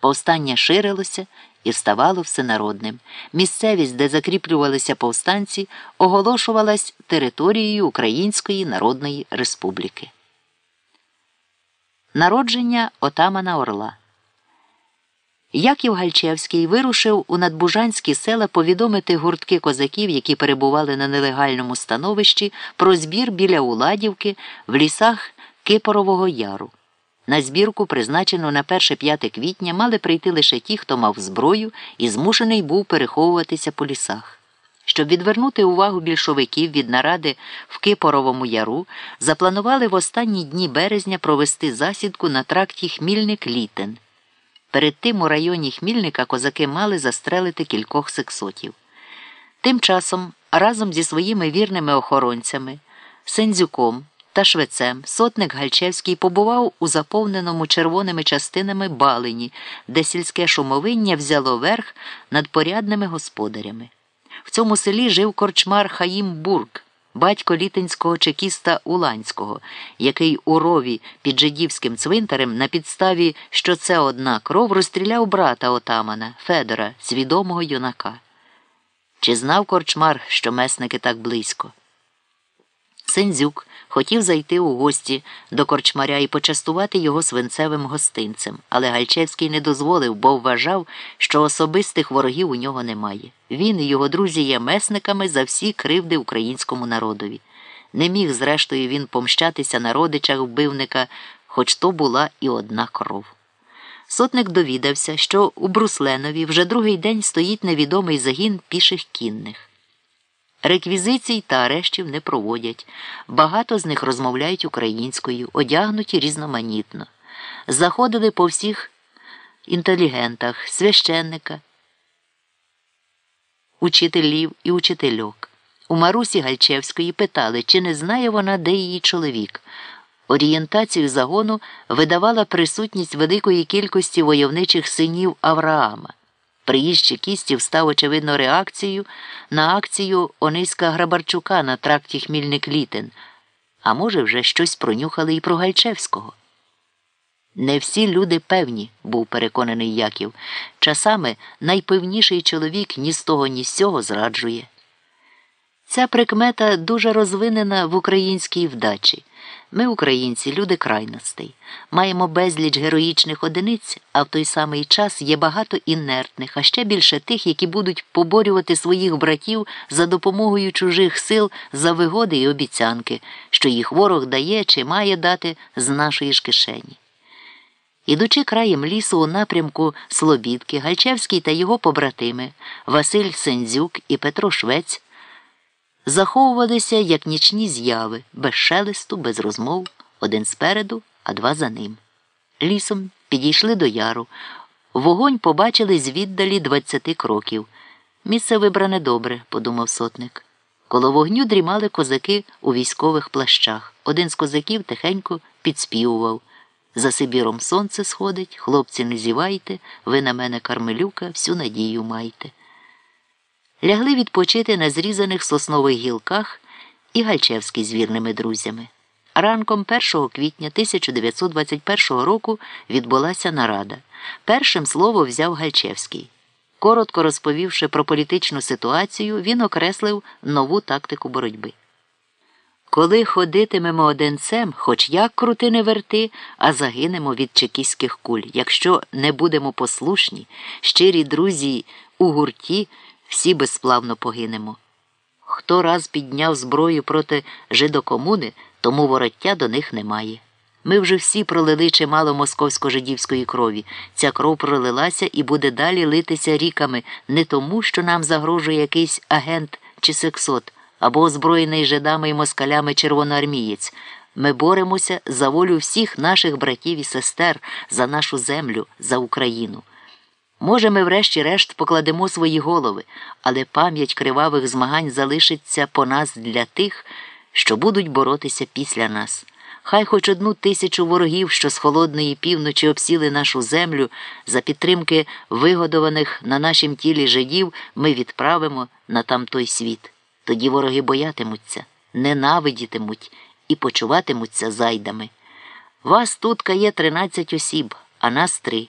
Повстання ширилося і ставало всенародним. Місцевість, де закріплювалися повстанці, оголошувалась територією Української Народної Республіки. Народження отамана Орла. Яків Гальчевський вирушив у надбужанські села повідомити гуртки козаків, які перебували на нелегальному становищі, про збір біля Уладівки в лісах Кипорового Яру. На збірку, призначену на 1-5 квітня, мали прийти лише ті, хто мав зброю і змушений був переховуватися по лісах. Щоб відвернути увагу більшовиків від наради в Кипоровому яру, запланували в останні дні березня провести засідку на тракті Хмільник Літен. Перед тим у районі Хмільника козаки мали застрелити кількох сексотів. Тим часом, разом зі своїми вірними охоронцями, Сензюком та Швецем, сотник Гальчевський побував у заповненому червоними частинами балині, де сільське шумовиння взяло верх над порядними господарями. В цьому селі жив корчмар Хаїм Бург, батько літинського чекіста Уланського, який у рові під жидівським цвинтарем на підставі, що це одна кров, розстріляв брата отамана Федора, свідомого юнака. Чи знав корчмар, що месники так близько? Сензюк хотів зайти у гості до корчмаря і почастувати його свинцевим гостинцем, але Гальчевський не дозволив, бо вважав, що особистих ворогів у нього немає. Він і його друзі є месниками за всі кривди українському народові. Не міг, зрештою, він помщатися на родичах вбивника, хоч то була і одна кров. Сотник довідався, що у Брусленові вже другий день стоїть невідомий загін піших кінних. Реквізицій та арештів не проводять. Багато з них розмовляють українською, одягнуті різноманітно. Заходили по всіх інтелігентах, священника, учителів і учительок. У Марусі Гальчевської питали, чи не знає вона, де її чоловік. Орієнтацію загону видавала присутність великої кількості войовничих синів Авраама. Приїзд чекістів став, очевидно, реакцією на акцію Ониська Грабарчука на тракті Хмільник Літин, а може, вже щось пронюхали і про Гальчевського. Не всі люди певні, був переконаний Яків. Часами найпевніший чоловік ні з того, ні з цього зраджує. Ця прикмета дуже розвинена в українській вдачі. Ми, українці, люди крайностей, маємо безліч героїчних одиниць, а в той самий час є багато інертних, а ще більше тих, які будуть поборювати своїх братів за допомогою чужих сил за вигоди і обіцянки, що їх ворог дає чи має дати з нашої ж кишені. Ідучи краєм лісу у напрямку Слобідки, Гальчевський та його побратими Василь Сензюк і Петро Швець заховувалися як нічні зяви, без шелесту, без розмов, один спереду, а два за ним. Лісом підійшли до яру. Вогонь побачили звіддалі двадцяти кроків. Місце вибране добре, подумав сотник. Коло вогню дрімали козаки у військових плащах. Один з козаків тихенько підспівував. За Сибіром сонце сходить, хлопці, не зівайте, ви на мене кармелюка, всю надію майте лягли відпочити на зрізаних соснових гілках і Гальчевський з вірними друзями. Ранком 1 квітня 1921 року відбулася нарада. Першим слово взяв Гальчевський. Коротко розповівши про політичну ситуацію, він окреслив нову тактику боротьби. Коли ходитимемо одинцем, хоч як крути не верти, а загинемо від чекіських куль, якщо не будемо послушні, щирі друзі у гурті всі безславно погинемо. Хто раз підняв зброю проти жидокомуни, тому вороття до них немає. Ми вже всі пролили чимало московсько-жидівської крові. Ця кров пролилася і буде далі литися ріками не тому, що нам загрожує якийсь агент чи сексот або озброєний жидами і москалями червоноармієць. Ми боремося за волю всіх наших братів і сестер, за нашу землю, за Україну. Може, ми врешті-решт покладемо свої голови, але пам'ять кривавих змагань залишиться по нас для тих, що будуть боротися після нас. Хай хоч одну тисячу ворогів, що з холодної півночі обсіли нашу землю, за підтримки вигодованих на нашім тілі жидів, ми відправимо на тамтой світ. Тоді вороги боятимуться, ненавидітимуть і почуватимуться зайдами. Вас тут є тринадцять осіб, а нас три.